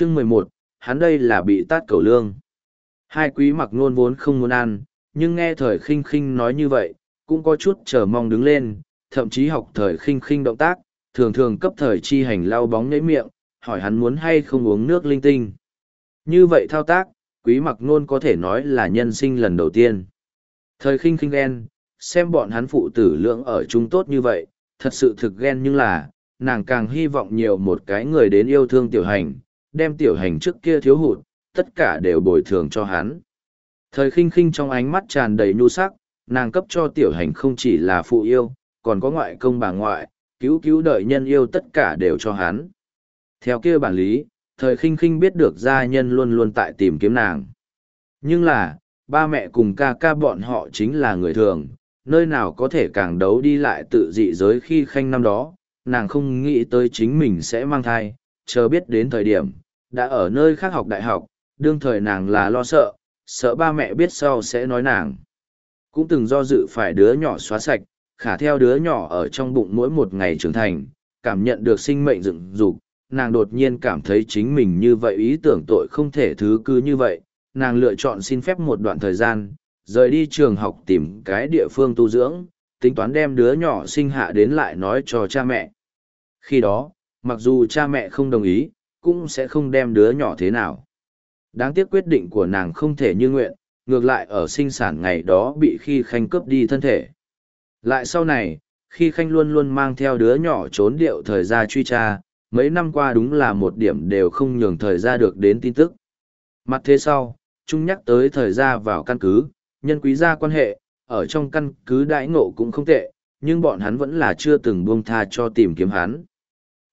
Chương mười một, hắn đây là bị tát cầu lương. Hai quý mặc nôn vốn không muốn ăn, nhưng nghe thời khinh khinh nói như vậy, cũng có chút chờ mong đứng lên, thậm chí học thời khinh khinh động tác, thường thường cấp thời chi hành lau bóng nhấy miệng, hỏi hắn muốn hay không uống nước linh tinh. Như vậy thao tác, quý mặc nôn có thể nói là nhân sinh lần đầu tiên. Thời khinh khinh ghen, xem bọn hắn phụ tử lượng ở chung tốt như vậy, thật sự thực ghen nhưng là, nàng càng hy vọng nhiều một cái người đến yêu thương tiểu hành, đem tiểu hành trước kia thiếu hụt, tất cả đều bồi thường cho hắn. Thời khinh khinh trong ánh mắt tràn đầy nhu sắc, nàng cấp cho tiểu hành không chỉ là phụ yêu, còn có ngoại công bà ngoại, cứu cứu đợi nhân yêu tất cả đều cho hắn. Theo kia bản lý, thời khinh khinh biết được gia nhân luôn luôn tại tìm kiếm nàng. Nhưng là, ba mẹ cùng ca ca bọn họ chính là người thường, nơi nào có thể càng đấu đi lại tự dị giới khi khanh năm đó, nàng không nghĩ tới chính mình sẽ mang thai, chờ biết đến thời điểm, đã ở nơi khác học đại học, đương thời nàng là lo sợ, sợ ba mẹ biết sau sẽ nói nàng. Cũng từng do dự phải đứa nhỏ xóa sạch, khả theo đứa nhỏ ở trong bụng mỗi một ngày trưởng thành, cảm nhận được sinh mệnh dựng dục, nàng đột nhiên cảm thấy chính mình như vậy ý tưởng tội không thể thứ cứ như vậy, nàng lựa chọn xin phép một đoạn thời gian, rời đi trường học tìm cái địa phương tu dưỡng, tính toán đem đứa nhỏ sinh hạ đến lại nói cho cha mẹ. Khi đó, mặc dù cha mẹ không đồng ý, cũng sẽ không đem đứa nhỏ thế nào. Đáng tiếc quyết định của nàng không thể như nguyện, ngược lại ở sinh sản ngày đó bị khi khanh cướp đi thân thể. Lại sau này, khi khanh luôn luôn mang theo đứa nhỏ trốn điệu thời gian truy tra, mấy năm qua đúng là một điểm đều không nhường thời gian được đến tin tức. Mặt thế sau, Trung nhắc tới thời gian vào căn cứ, nhân quý gia quan hệ, ở trong căn cứ đãi ngộ cũng không tệ, nhưng bọn hắn vẫn là chưa từng buông tha cho tìm kiếm hắn.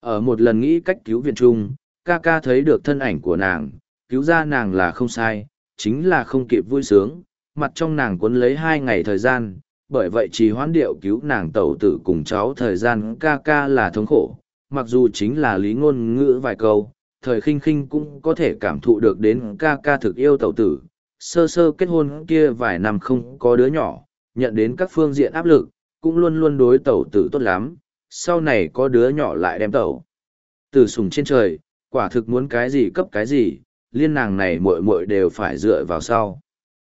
Ở một lần nghĩ cách cứu viện Trung, ca ca thấy được thân ảnh của nàng, cứu ra nàng là không sai, chính là không kịp vui sướng, mặt trong nàng cuốn lấy hai ngày thời gian, bởi vậy chỉ hoãn điệu cứu nàng tẩu tử cùng cháu thời gian ca ca là thống khổ, mặc dù chính là lý ngôn ngữ vài câu, thời khinh khinh cũng có thể cảm thụ được đến ca ca thực yêu tẩu tử, sơ sơ kết hôn kia vài năm không có đứa nhỏ, nhận đến các phương diện áp lực, cũng luôn luôn đối tẩu tử tốt lắm, sau này có đứa nhỏ lại đem tẩu. Tử sùng trên trời, quả thực muốn cái gì cấp cái gì, liên nàng này muội muội đều phải dựa vào sau.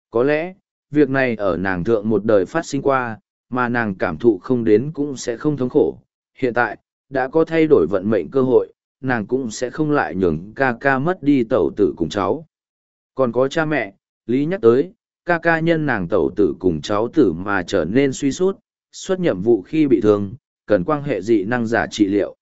Có lẽ, việc này ở nàng thượng một đời phát sinh qua, mà nàng cảm thụ không đến cũng sẽ không thống khổ. Hiện tại, đã có thay đổi vận mệnh cơ hội, nàng cũng sẽ không lại nhường ca ca mất đi tẩu tử cùng cháu. Còn có cha mẹ, Lý nhắc tới, ca ca nhân nàng tẩu tử cùng cháu tử mà trở nên suy sút, xuất nhiệm vụ khi bị thương, cần quan hệ dị năng giả trị liệu.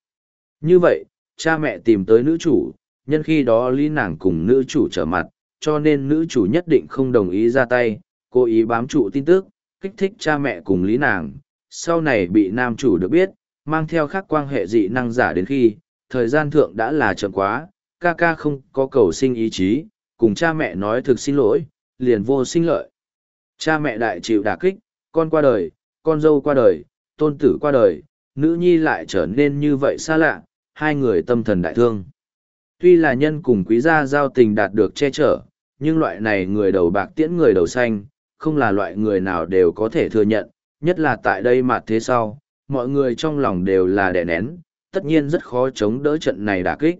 Như vậy, cha mẹ tìm tới nữ chủ, nhân khi đó lý nàng cùng nữ chủ trở mặt, cho nên nữ chủ nhất định không đồng ý ra tay, cố ý bám trụ tin tức, kích thích cha mẹ cùng lý nàng. Sau này bị nam chủ được biết, mang theo khắc quan hệ dị năng giả đến khi, thời gian thượng đã là chậm quá, ca ca không có cầu sinh ý chí, cùng cha mẹ nói thực xin lỗi, liền vô sinh lợi. Cha mẹ đại chịu đả kích, con qua đời, con dâu qua đời, tôn tử qua đời, nữ nhi lại trở nên như vậy xa lạ, hai người tâm thần đại thương. Tuy là nhân cùng quý gia giao tình đạt được che chở, nhưng loại này người đầu bạc tiễn người đầu xanh, không là loại người nào đều có thể thừa nhận, nhất là tại đây mặt thế sau, mọi người trong lòng đều là đẻ nén, tất nhiên rất khó chống đỡ trận này đả kích.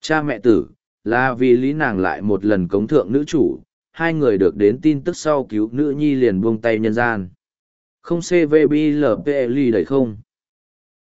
Cha mẹ tử, là vì lý nàng lại một lần cống thượng nữ chủ, hai người được đến tin tức sau cứu nữ nhi liền buông tay nhân gian. Không CVBLPL đầy không?